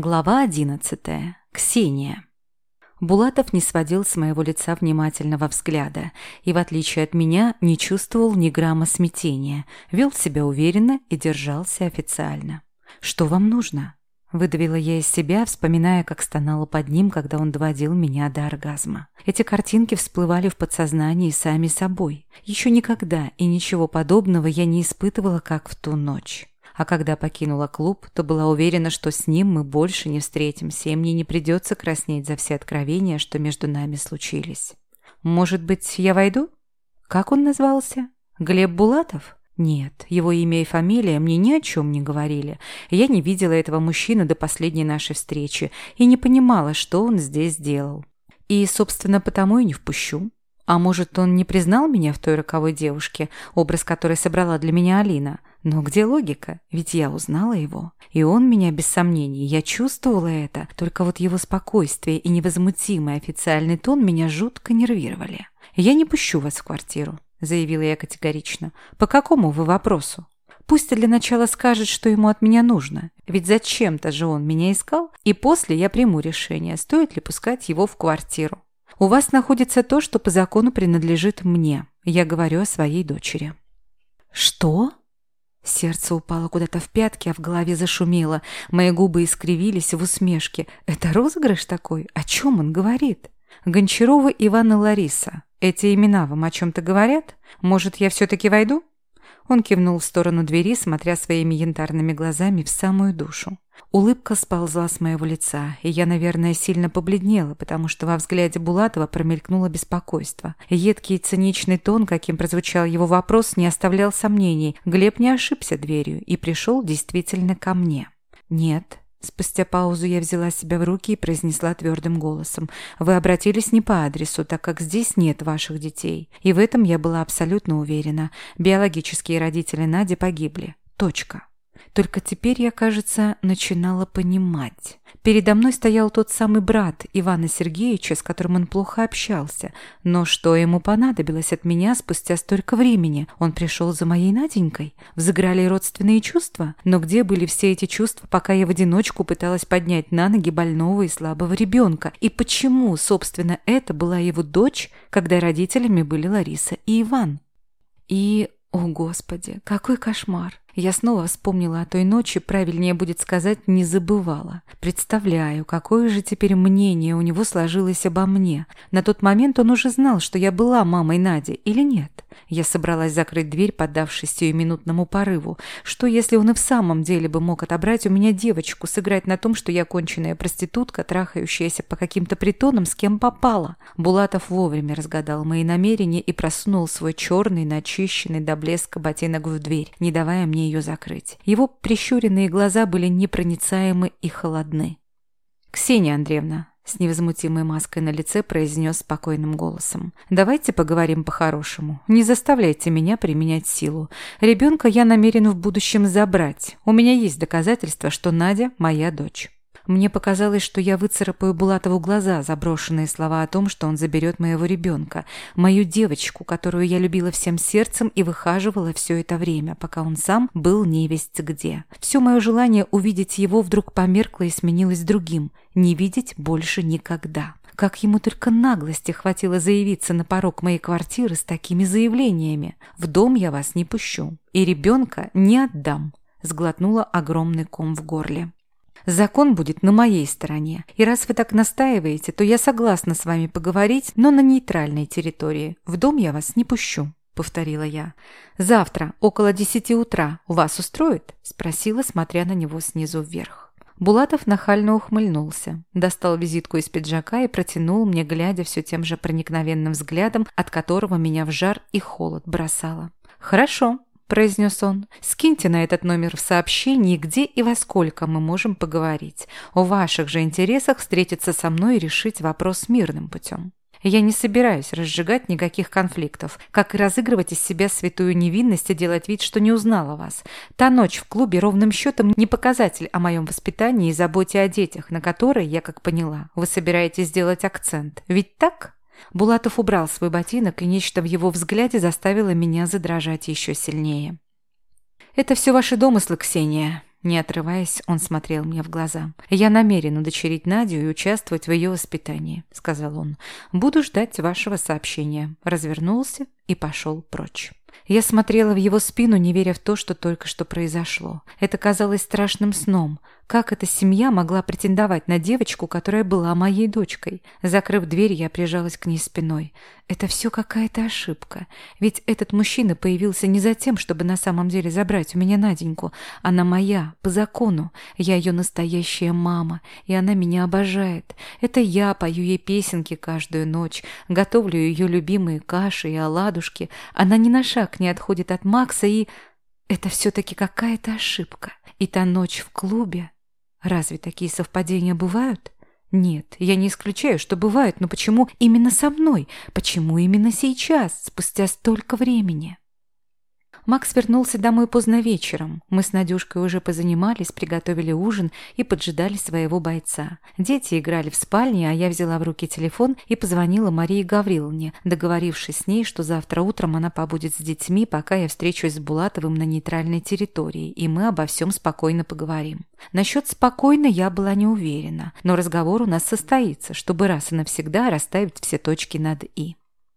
Глава одиннадцатая. Ксения. Булатов не сводил с моего лица внимательного взгляда и, в отличие от меня, не чувствовал ни грамма смятения, вел себя уверенно и держался официально. «Что вам нужно?» Выдавила я из себя, вспоминая, как стонала под ним, когда он доводил меня до оргазма. Эти картинки всплывали в подсознании сами собой. Еще никогда и ничего подобного я не испытывала, как в ту ночь. А когда покинула клуб, то была уверена, что с ним мы больше не встретимся, и мне не придется краснеть за все откровения, что между нами случились. Может быть, я войду? Как он назвался? Глеб Булатов? Нет, его имя и фамилия мне ни о чем не говорили. Я не видела этого мужчину до последней нашей встречи и не понимала, что он здесь делал. И, собственно, потому и не впущу. А может, он не признал меня в той роковой девушке, образ которой собрала для меня Алина? Но где логика? Ведь я узнала его. И он меня без сомнений. Я чувствовала это. Только вот его спокойствие и невозмутимый официальный тон меня жутко нервировали. «Я не пущу вас в квартиру», — заявила я категорично. «По какому вы вопросу?» Пусть для начала скажет, что ему от меня нужно. Ведь зачем-то же он меня искал. И после я приму решение, стоит ли пускать его в квартиру. У вас находится то, что по закону принадлежит мне. Я говорю о своей дочери». «Что?» Сердце упало куда-то в пятки, а в голове зашумело. Мои губы искривились в усмешке. «Это розыгрыш такой? О чем он говорит?» «Гончарова Иван и Лариса. Эти имена вам о чем-то говорят? Может, я все-таки войду?» Он кивнул в сторону двери, смотря своими янтарными глазами в самую душу. Улыбка сползла с моего лица, и я, наверное, сильно побледнела, потому что во взгляде Булатова промелькнуло беспокойство. Едкий и циничный тон, каким прозвучал его вопрос, не оставлял сомнений. Глеб не ошибся дверью и пришел действительно ко мне. «Нет». Спустя паузу я взяла себя в руки и произнесла твердым голосом. «Вы обратились не по адресу, так как здесь нет ваших детей. И в этом я была абсолютно уверена. Биологические родители Нади погибли. Точка». Только теперь я, кажется, начинала понимать. Передо мной стоял тот самый брат Ивана Сергеевича, с которым он плохо общался. Но что ему понадобилось от меня спустя столько времени? Он пришел за моей Наденькой? Взыграли родственные чувства? Но где были все эти чувства, пока я в одиночку пыталась поднять на ноги больного и слабого ребенка? И почему, собственно, это была его дочь, когда родителями были Лариса и Иван? И, о господи, какой кошмар! Я снова вспомнила о той ночи, правильнее будет сказать, не забывала. Представляю, какое же теперь мнение у него сложилось обо мне. На тот момент он уже знал, что я была мамой Нади или нет. Я собралась закрыть дверь, поддавшись сиюминутному порыву. Что, если он и в самом деле бы мог отобрать у меня девочку, сыграть на том, что я конченая проститутка, трахающаяся по каким-то притонам, с кем попала? Булатов вовремя разгадал мои намерения и просунул свой черный, начищенный до блеска ботинок в дверь, не давая мне ее закрыть. Его прищуренные глаза были непроницаемы и холодны. «Ксения Андреевна», — с невозмутимой маской на лице произнес спокойным голосом, «давайте поговорим по-хорошему. Не заставляйте меня применять силу. Ребенка я намерен в будущем забрать. У меня есть доказательства, что Надя — моя дочь». Мне показалось, что я выцарапаю Булатову глаза, заброшенные слова о том, что он заберет моего ребенка, мою девочку, которую я любила всем сердцем и выхаживала все это время, пока он сам был невесть где. Все мое желание увидеть его вдруг померкло и сменилось другим – не видеть больше никогда. Как ему только наглости хватило заявиться на порог моей квартиры с такими заявлениями. «В дом я вас не пущу и ребенка не отдам», – сглотнула огромный ком в горле. Закон будет на моей стороне. И раз вы так настаиваете, то я согласна с вами поговорить, но на нейтральной территории. В дом я вас не пущу», — повторила я. «Завтра, около десяти утра, вас устроит?» — спросила, смотря на него снизу вверх. Булатов нахально ухмыльнулся, достал визитку из пиджака и протянул мне, глядя все тем же проникновенным взглядом, от которого меня в жар и холод бросало. «Хорошо», произнес он. «Скиньте на этот номер в сообщении, где и во сколько мы можем поговорить. В ваших же интересах встретиться со мной и решить вопрос мирным путем». Я не собираюсь разжигать никаких конфликтов, как и разыгрывать из себя святую невинность и делать вид, что не узнала вас. Та ночь в клубе ровным счетом не показатель о моем воспитании и заботе о детях, на которые, я как поняла, вы собираетесь сделать акцент. Ведь так?» Булатов убрал свой ботинок, и нечто в его взгляде заставило меня задрожать еще сильнее. «Это все ваши домыслы, Ксения», Не отрываясь, он смотрел мне в глаза. «Я намерен удочерить Надю и участвовать в ее воспитании», — сказал он. «Буду ждать вашего сообщения». Развернулся и пошел прочь. Я смотрела в его спину, не веря в то, что только что произошло. Это казалось страшным сном. Как эта семья могла претендовать на девочку, которая была моей дочкой? Закрыв дверь, я прижалась к ней спиной. Это все какая-то ошибка. Ведь этот мужчина появился не за тем, чтобы на самом деле забрать у меня Наденьку. Она моя, по закону. Я ее настоящая мама, и она меня обожает. Это я пою ей песенки каждую ночь, готовлю ее любимые каши и оладушки. Она ни на шаг не отходит от Макса, и... Это все-таки какая-то ошибка. И та ночь в клубе Разве такие совпадения бывают? Нет, я не исключаю, что бывают, но почему именно со мной? Почему именно сейчас, спустя столько времени? Макс вернулся домой поздно вечером. Мы с Надюшкой уже позанимались, приготовили ужин и поджидали своего бойца. Дети играли в спальне, а я взяла в руки телефон и позвонила Марии Гавриловне, договорившись с ней, что завтра утром она побудет с детьми, пока я встречусь с Булатовым на нейтральной территории, и мы обо всем спокойно поговорим. Насчет спокойно я была не уверена, но разговор у нас состоится, чтобы раз и навсегда расставить все точки над «и».